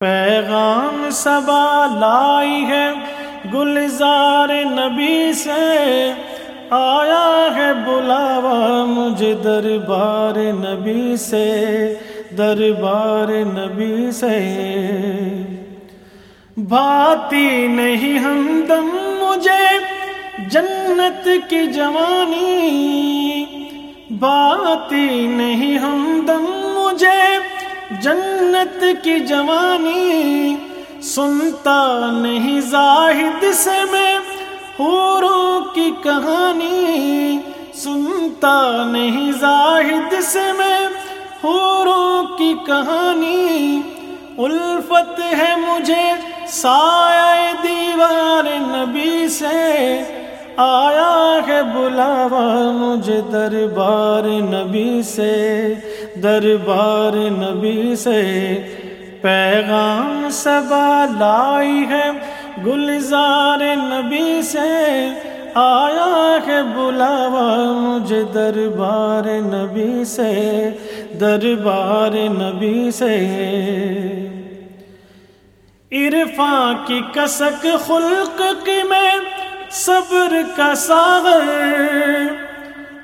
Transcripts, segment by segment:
پیغام سبا لائی ہے، گلزار نبی سے آیا ہے بلاوا مجھے دربار نبی سے، دربار نبی سے۔ بھاتی نہیں ہمدم مجھے جنت کی جوانی باتی نہیں ہمدم مجھے جنت کی جوانی سنتا نہیں زاہد سے میں حوروں کی کہانی سنتا نہیں زاہد سے میں حوروں کی کہانی الفت ہے مجھے سایہ دیوار نبی سے آیا ہے بلاوا مجھے دربار نبی سے دربار نبی سے پیغام سبا لائی ہے۔ گلزار نبی سے آیا ہے بلاوا مجھے دربار نبی سے۔ دربار نبی سے عرفان کی کسک خلق کی میں صبر کا ساغر۔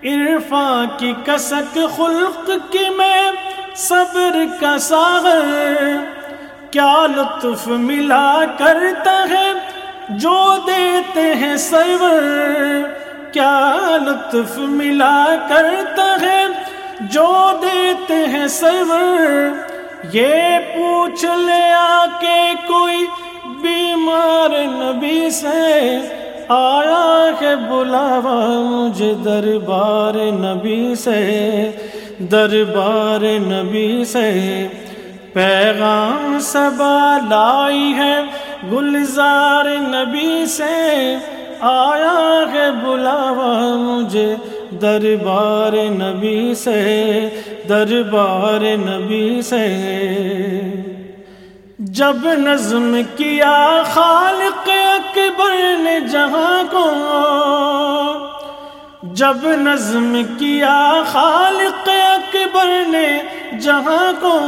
عرفان کی کسک خلق کی میں صبر کا ساغر، کیا لطف ملا کرتا ہے جو دیتے ہیں سور کیا لطف ملا کرتا ہے جو دیتے ہیں سور یہ پوچھ لے آ کے کوئی بیمار نبی سے آیا کہ بلاوا مجھے دربار نبی سے، دربار نبی سے۔ پیغام سبا لائی ہے گلزار نبی سے۔ آیا ہے بلاوا مجھے دربار نبی سے، دربار نبی سے۔ جب نظم کیا خالق اکبر نے جہاں کو، جب نظم کیا خالق اکبر نے جہاں کو،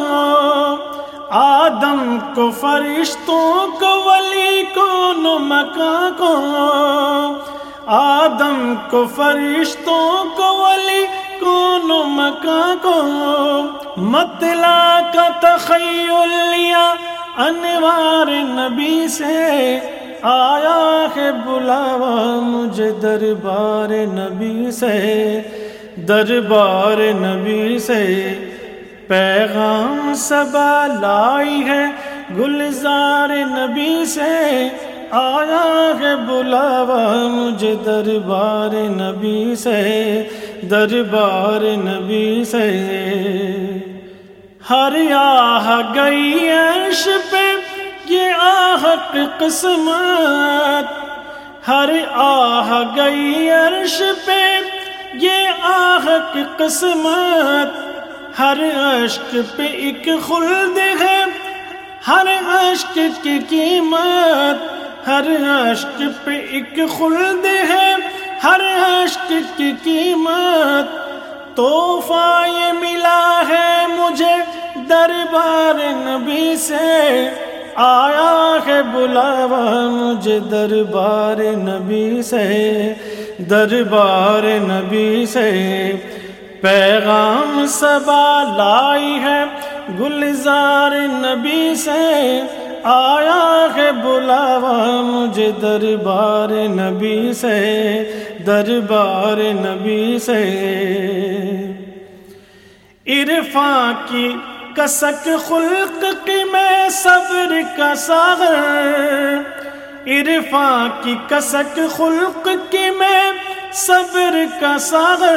آدم کو، فرشتوں کو، ولی کو نمکا کو، آدم کو، فرشتوں کو، ولی کون مکا کو۔ مطلع کا تخیل لیا انوار نبی سے آیا ہے بلاوا مجھے دربار نبی سے، دربار نبی سے۔ پیغام سبا لائی ہے گلزار نبی سے۔ آیا ہے بلاوا مجھے دربار نبی سے، دربار نبی سے۔ ہر آہ گئی عرش پہ، یہ آہق قسمت۔ ہر آہ گئی عرش پہ، یہ آہق قسمت۔ ہر عشق پہ ایک خلد ہے، ہر عشق کی قیمت۔ ہر عشق پہ ایک خلد ہے، ہر عشق کی قیمت۔ تحفہ یہ ملا ہے مجھے دربار نبی سے آیا ہے بلاوا مجھے دربار نبی سے، دربار نبی سے۔ پیغام سبا لائی ہے گلزار نبی سے۔ آیا ہے بلاوا مجھے دربار نبی سے، دربار نبی سے۔ عرفان کی کسک خلق کی میں صبر کا ساغر عرفان کی کسک خلق کی میں صبر کا ساغر۔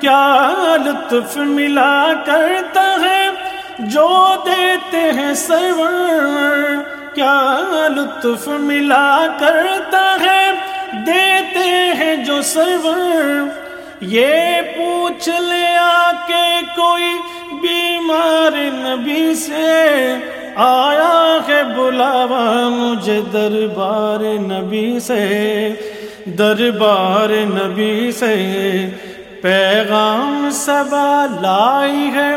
کیا لطف ملا کرتا ہے جو دیتے ہیں سرور؟ کیا لطف ملا کرتا ہے دیتے ہیں جو سرور؟ یہ پوچھ لے آ کے کوئی بیمار نبی سے۔ آیا ہے بلاوا مجھے دربار نبی سے، دربار نبی سے۔ پیغام سبا لائی ہے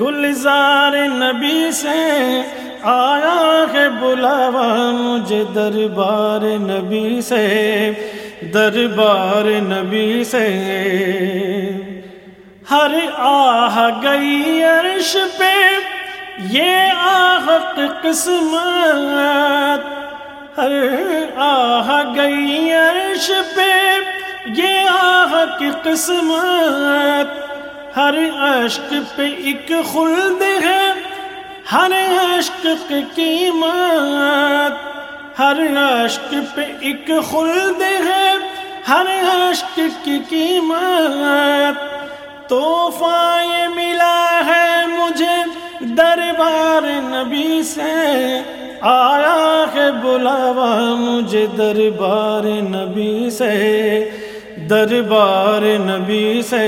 گلزار نبی سے۔ آیا ہے بلاوا مجھے دربار نبی سے۔ دربار نبی سے ہر آہ گئی عرش پہ، یہ آہ قسمت۔ ہر آہ گئی عرش پہ، یہ آہ کی قسمت۔ ہر عشق پہ ایک خلد ہے، ہر عشق کی قیمت۔ ہر عشق پہ ایک خلد ہے، ہر عشق کی قیمت تحفہ یہ ملا ہے مجھے۔ دربار نبی سے آیا ہے بلاوا مجھے دربار نبی سے۔ دربار نبی سے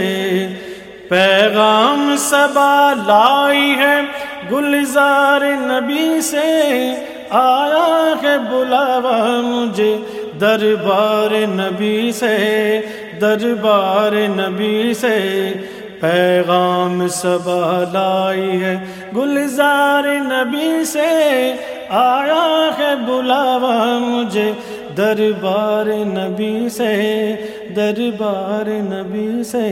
پیغام سبا لائی ہے گلزار نبی سے۔ آیا ہے بلاوا مجھے دربار نبی سے، دربار نبی سے۔ پیغام سبا لائی ہے گلزار نبی سے۔ آیا ہے بلاوا مجھے دربار نبی سے، دربار نبی سے۔